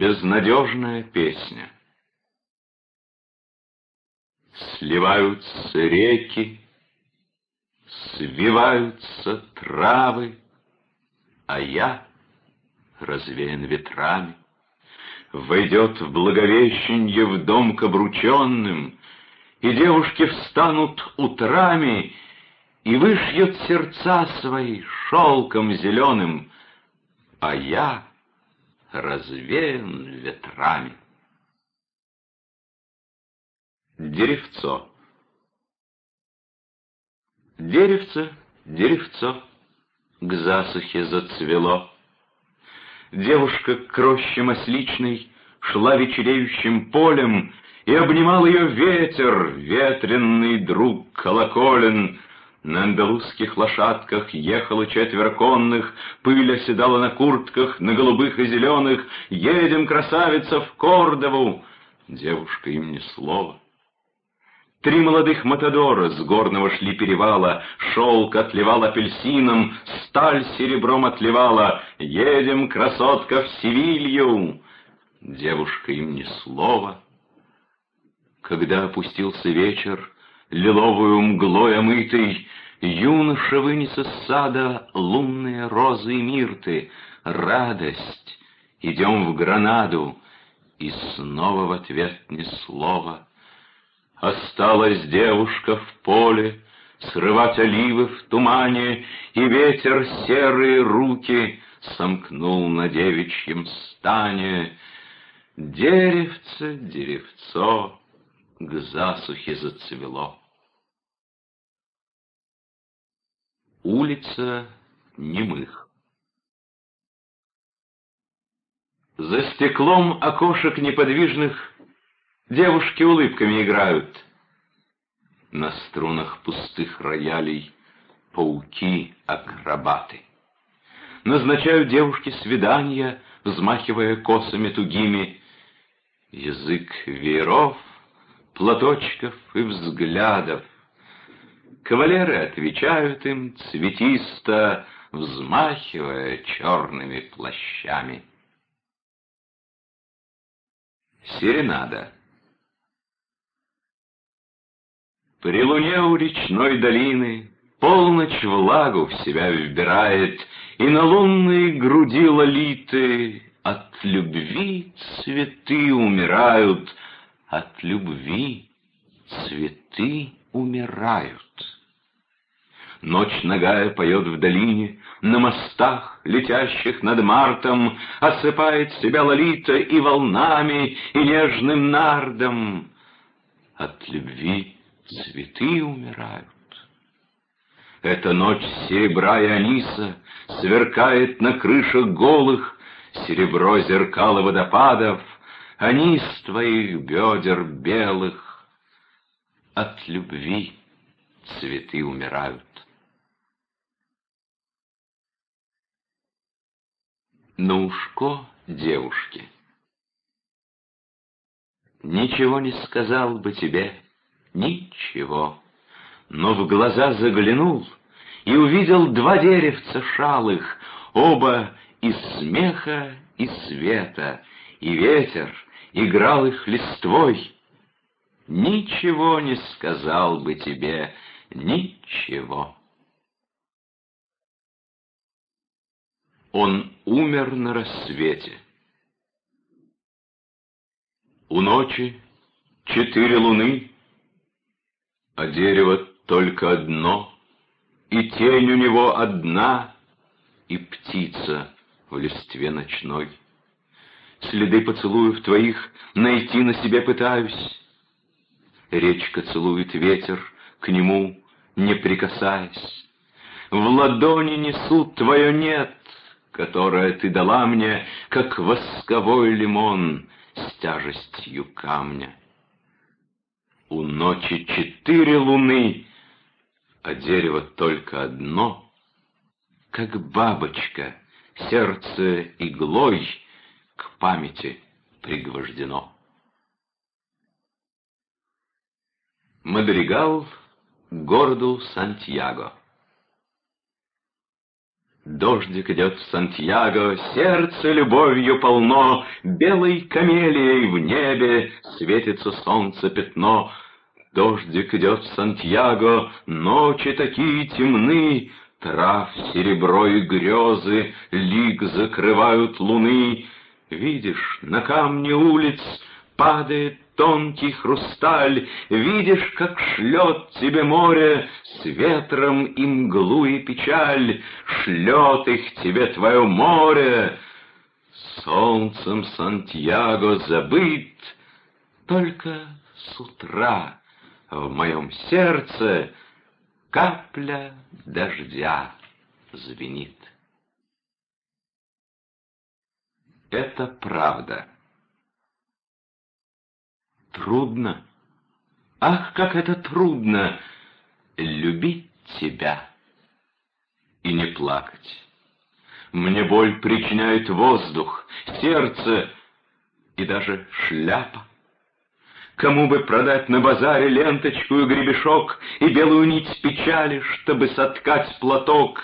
Безнадежная песня. Сливаются реки, свиваются травы, а я развеян ветрами. Войдет в благовещенье в дом к обрученным, И девушки встанут утрами И вышьют сердца свои шелком зеленым, А я развеян ветрами. Деревцо Деревце, деревцо, к засухе зацвело. Девушка к роще масличной шла вечереющим полем, И обнимал ее ветер, ветренный друг колоколен. На андалузских лошадках ехало четверо конных, Пыль оседала на куртках, на голубых и зеленых. Едем, красавица, в Кордову! Девушка им ни слова. Три молодых матадора с горного шли перевала, Шелк отливал апельсином, сталь серебром отливала. Едем, красотка, в Севилью! Девушка им ни слова. Когда опустился вечер, лиловую мглой омытый, Юноша вынес из сада лунные розы и мирты. Радость! Идем в Гранаду, и снова в ответ ни слова — Осталась девушка в поле, Срывать оливы в тумане, И ветер серые руки Сомкнул на девичьем стане. Деревце, деревцо К засухе зацвело. Улица немых За стеклом окошек неподвижных Девушки улыбками играют. На струнах пустых роялей пауки-акробаты. Назначают девушке свидания, взмахивая косами тугими. Язык вееров, платочков и взглядов. Кавалеры отвечают им цветисто, взмахивая черными плащами. Серенада При луне у речной долины Полночь влагу в себя вбирает, И на лунной груди лолиты От любви цветы умирают, От любви цветы умирают. Ночь ногая поет в долине, На мостах, летящих над мартом, Осыпает себя лолита и волнами, И нежным нардом. От любви цветы умирают. Эта ночь серебра и аниса Сверкает на крышах голых, Серебро зеркала водопадов, Анис твоих бедер белых. От любви цветы умирают. На ушко девушки. Ничего не сказал бы тебе, Ничего. Но в глаза заглянул и увидел два деревца шалых, оба из смеха и света, и ветер играл их листвой. Ничего не сказал бы тебе, ничего. Он умер на рассвете. У ночи четыре луны а дерево только одно, и тень у него одна, и птица в листве ночной. Следы поцелуев твоих найти на себе пытаюсь. Речка целует ветер, к нему не прикасаясь. В ладони несут твое «нет», которое ты дала мне, как восковой лимон с тяжестью камня. У ночи четыре луны, а дерево только одно, Как бабочка, сердце иглой К памяти пригвождено. Мадригал городу Сантьяго Дождик идет в Сантьяго, сердце любовью полно, Белой камелией в небе светится солнце пятно. Дождик идет в Сантьяго, ночи такие темны, Трав серебро и грезы лик закрывают луны. Видишь, на камне улиц падает тонкий хрусталь, Видишь, как шлет тебе море с ветром и мглу и печаль, Шлет их тебе твое море. Солнцем Сантьяго забыт, только с утра в моем сердце Капля дождя звенит. Это правда. Трудно. Ах, как это трудно любить тебя и не плакать. Мне боль причиняет воздух, сердце и даже шляпа. Кому бы продать на базаре ленточку и гребешок И белую нить печали, чтобы соткать платок?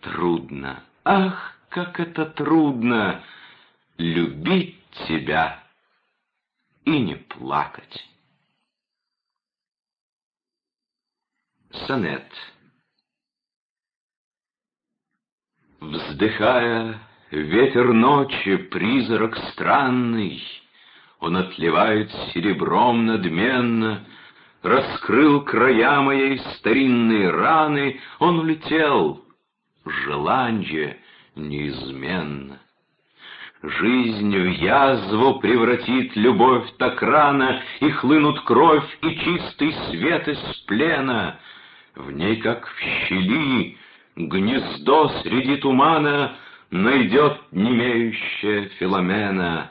Трудно, ах, как это трудно Любить тебя и не плакать. Сонет Вздыхая, ветер ночи, призрак странный, Он отливает серебром надменно, Раскрыл края моей старинной раны, Он улетел, желанье неизменно. Жизнь в язву превратит любовь так рано, И хлынут кровь и чистый свет из плена. В ней, как в щели, гнездо среди тумана Найдет немеющая Филомена.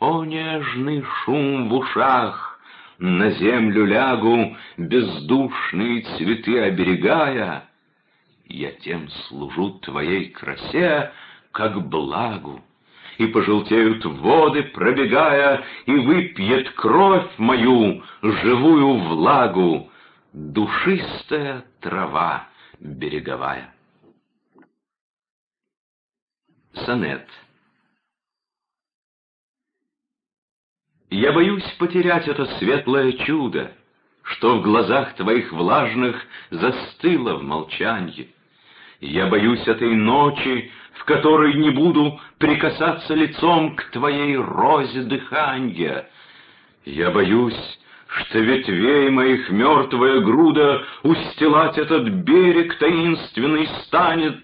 О, нежный шум в ушах! На землю лягу, бездушные цветы оберегая. Я тем служу твоей красе, как благу и пожелтеют воды, пробегая, и выпьет кровь мою, живую влагу, душистая трава береговая. Сонет Я боюсь потерять это светлое чудо, Что в глазах твоих влажных застыло в молчанье. Я боюсь этой ночи, в которой не буду прикасаться лицом к твоей розе дыханья. Я боюсь, что ветвей моих мертвая груда устилать этот берег таинственный станет.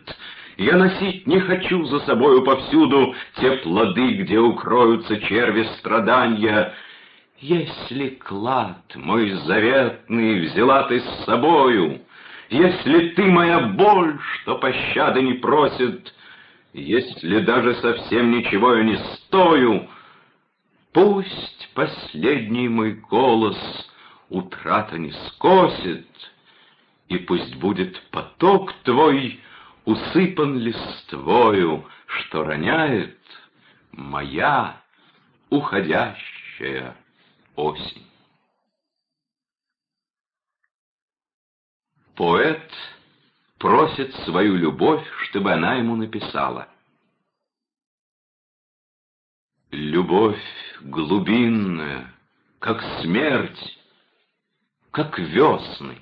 Я носить не хочу за собою повсюду те плоды, где укроются черви страдания. Если клад мой заветный взяла ты с собою, если ты моя боль, что пощады не просит, если даже совсем ничего я не стою, Пусть последний мой голос утрата не скосит, И пусть будет поток твой усыпан листвою, Что роняет моя уходящая осень. Поэт просит свою любовь, чтобы она ему написала. Любовь глубинная, как смерть, как весны.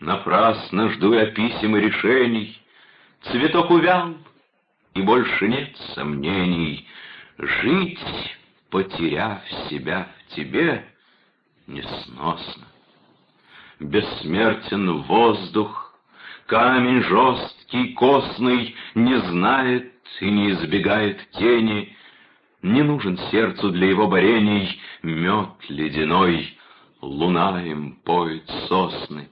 Напрасно жду я писем и решений, Цветок увял, и больше нет сомнений. Жить, потеряв себя в тебе, несносно. Бессмертен воздух, Камень жесткий, костный, не знает и не избегает тени. Не нужен сердцу для его борений мед ледяной, Луна им поет сосны.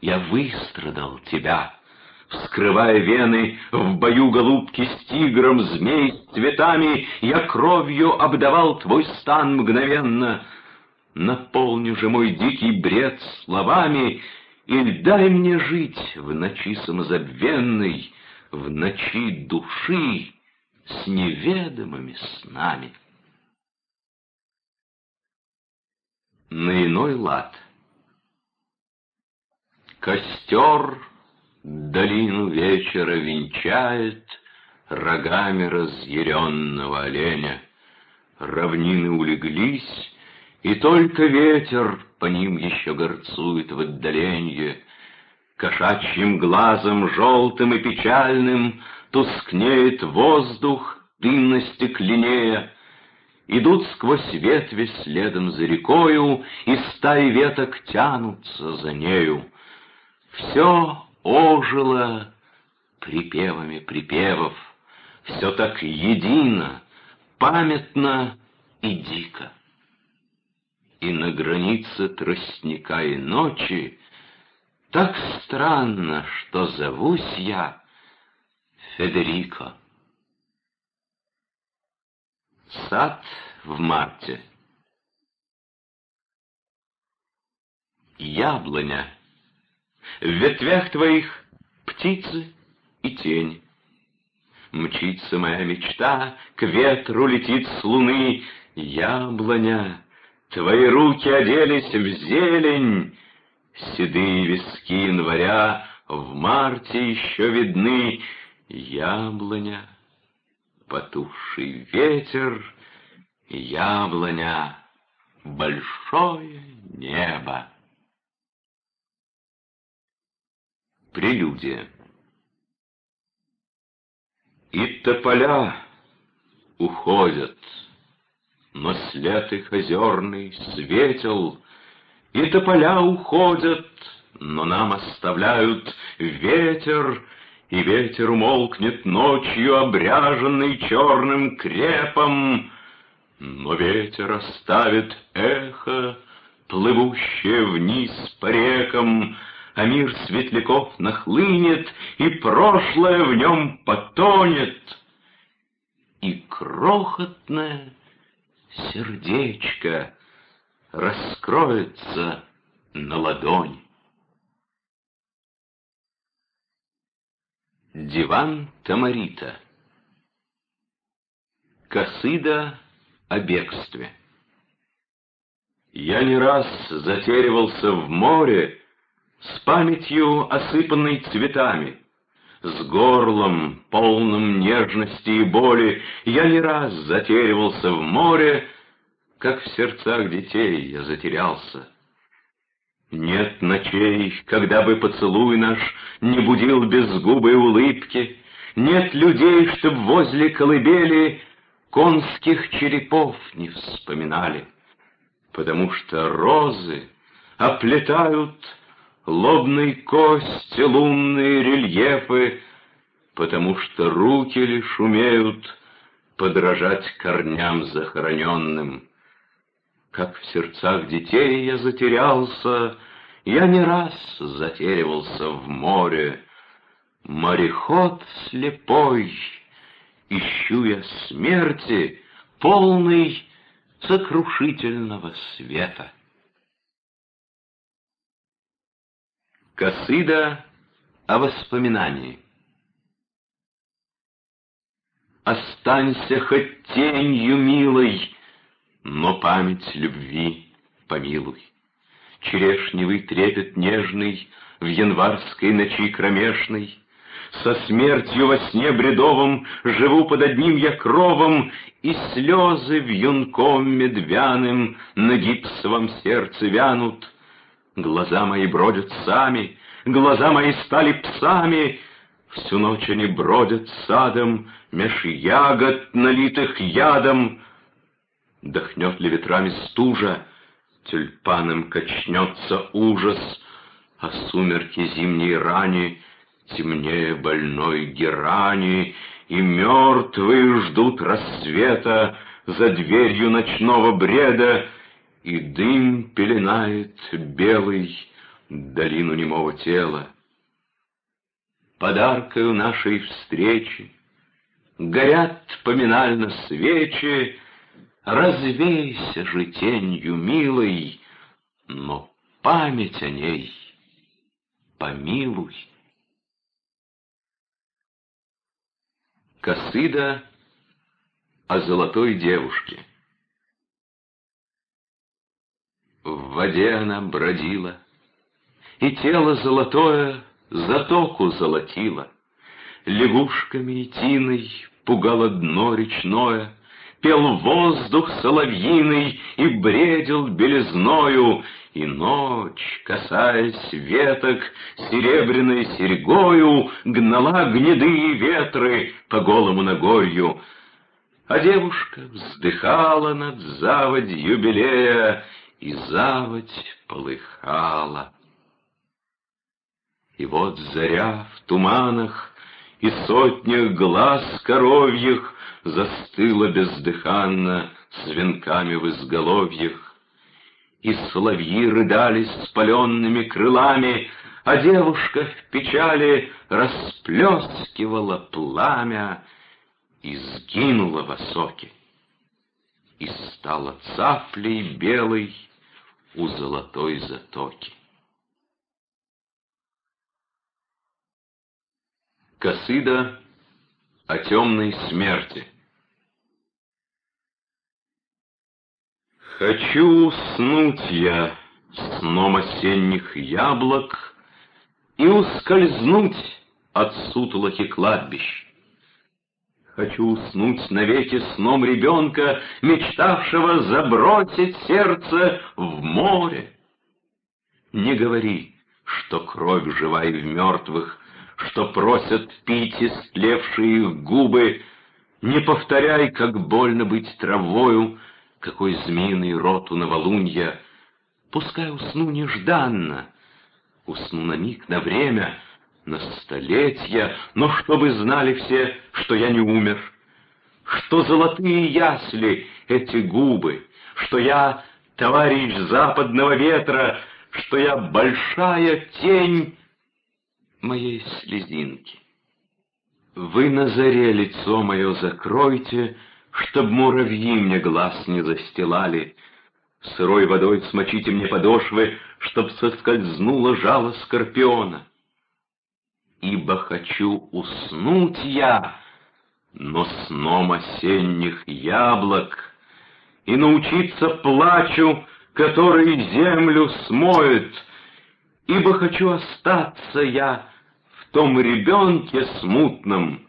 Я выстрадал тебя, вскрывая вены, В бою голубки с тигром, змей цветами, Я кровью обдавал твой стан мгновенно. Наполни же мой дикий бред словами — или дай мне жить в ночи самозабвенной, В ночи души с неведомыми снами. На иной лад. Костер Долину вечера венчает Рогами разъяренного оленя. Равнины улеглись, и только ветер По ним еще горцует в отдаленье. Кошачьим глазом желтым и печальным Тускнеет воздух, дымно стекленея, Идут сквозь ветви следом за рекою, И стаи веток тянутся за нею. Все ожило припевами припевов, Все так едино, памятно и дико. И на границе тростника и ночи Так странно, что зовусь я Федерико. Сад в марте. Яблоня. В ветвях твоих птицы и тень. Мчится моя мечта, к ветру летит с луны. Яблоня, твои руки оделись в зелень. Седые виски января в марте еще видны. Яблоня, потухший ветер, яблоня, большое небо. Прелюдия И тополя уходят, но след их озерный светел, И тополя уходят, но нам оставляют ветер и ветер умолкнет ночью, обряженный черным крепом, но ветер оставит эхо, плывущее вниз по рекам, а мир светляков нахлынет, и прошлое в нем потонет. И крохотное сердечко раскроется на ладонь. Диван Тамарита. Косыда о бегстве. Я не раз затеривался в море С памятью, осыпанной цветами, С горлом, полным нежности и боли Я не раз затеривался в море, Как в сердцах детей я затерялся. Нет ночей, когда бы поцелуй наш Не будил безгубой улыбки, Нет людей, чтоб возле колыбели Конских черепов не вспоминали, Потому что розы оплетают Лобной кости лунные рельефы, Потому что руки лишь умеют Подражать корням захороненным. Как в сердцах детей я затерялся, Я не раз затеривался в море. Мореход слепой, ищу я смерти, Полный сокрушительного света. Косыда о воспоминании Останься хоть тенью милой, но память любви помилуй. Черешневый трепет нежный В январской ночи кромешной, Со смертью во сне бредовом Живу под одним я кровом, И слезы в юнком медвяным На гипсовом сердце вянут. Глаза мои бродят сами, Глаза мои стали псами, Всю ночь они бродят садом Меж ягод, налитых ядом, Дохнет ли ветрами стужа, Тюльпаном качнется ужас, А сумерки зимней рани Темнее больной герани, И мертвые ждут рассвета За дверью ночного бреда, И дым пеленает белый Долину немого тела. Подаркою нашей встречи Горят поминально свечи, Развейся же тенью милой, но память о ней помилуй. Косыда о золотой девушке В воде она бродила, и тело золотое затоку золотила. Лягушками и тиной пугало дно речное, Пел воздух соловьиный и бредил белизною, И ночь, касаясь веток, серебряной серьгою Гнала гнедые ветры по голому Нагорью. А девушка вздыхала над заводь юбилея, И заводь полыхала. И вот заря в туманах и сотнях глаз коровьих Застыла бездыханно с венками в изголовьях. И соловьи рыдали спаленными крылами, А девушка в печали расплескивала пламя И сгинула в осоке. И стала цаплей белой у золотой затоки. Косыда о темной смерти. Хочу уснуть я сном осенних яблок И ускользнуть от сутолоки кладбищ. Хочу уснуть навеки сном ребенка, Мечтавшего забросить сердце в море. Не говори, что кровь жива и в мертвых, что просят пить истлевшие их губы. Не повторяй, как больно быть травою, какой змеиный рот у новолунья. Пускай усну нежданно, усну на миг, на время, на столетия, но чтобы знали все, что я не умер, что золотые ясли эти губы, что я товарищ западного ветра, что я большая тень моей слезинки. Вы на заре лицо мое закройте, Чтоб муравьи мне глаз не застилали. Сырой водой смочите мне подошвы, Чтоб соскользнуло жало скорпиона. Ибо хочу уснуть я, но сном осенних яблок, И научиться плачу, который землю смоет, Ибо хочу остаться я том ребенке смутном,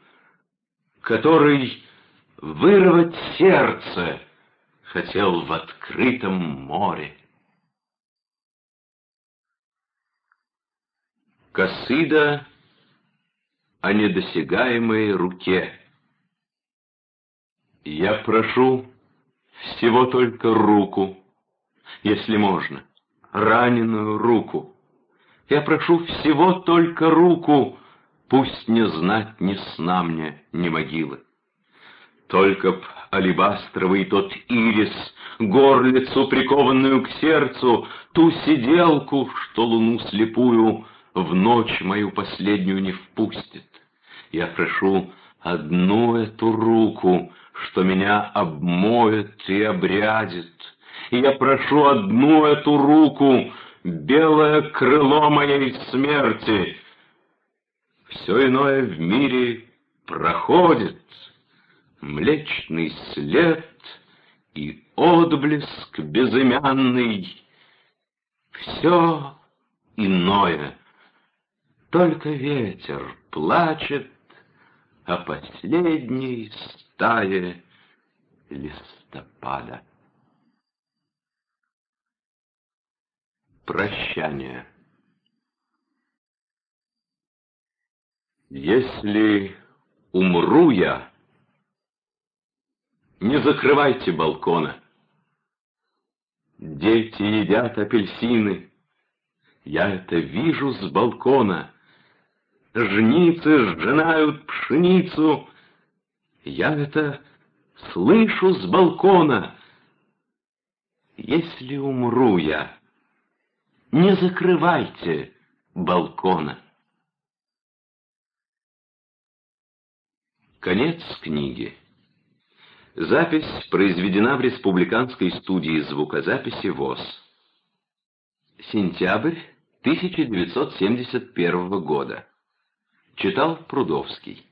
который вырвать сердце хотел в открытом море. Косыда о недосягаемой руке. Я прошу всего только руку, если можно, раненую руку. Я прошу всего только руку, Пусть не знать ни сна мне, ни могилы. Только б алебастровый тот ирис, Горлицу, прикованную к сердцу, Ту сиделку, что луну слепую В ночь мою последнюю не впустит. Я прошу одну эту руку, Что меня обмоет и обрядит. И я прошу одну эту руку, белое крыло моей смерти. Все иное в мире проходит, млечный след и отблеск безымянный. Все иное, только ветер плачет о последней стае листопада. Прощание. Если умру я, не закрывайте балкона. Дети едят апельсины, я это вижу с балкона. Жницы сжинают пшеницу, я это слышу с балкона. Если умру я, не закрывайте балкона. Конец книги. Запись произведена в Республиканской студии звукозаписи ВОЗ. Сентябрь 1971 года. Читал Прудовский.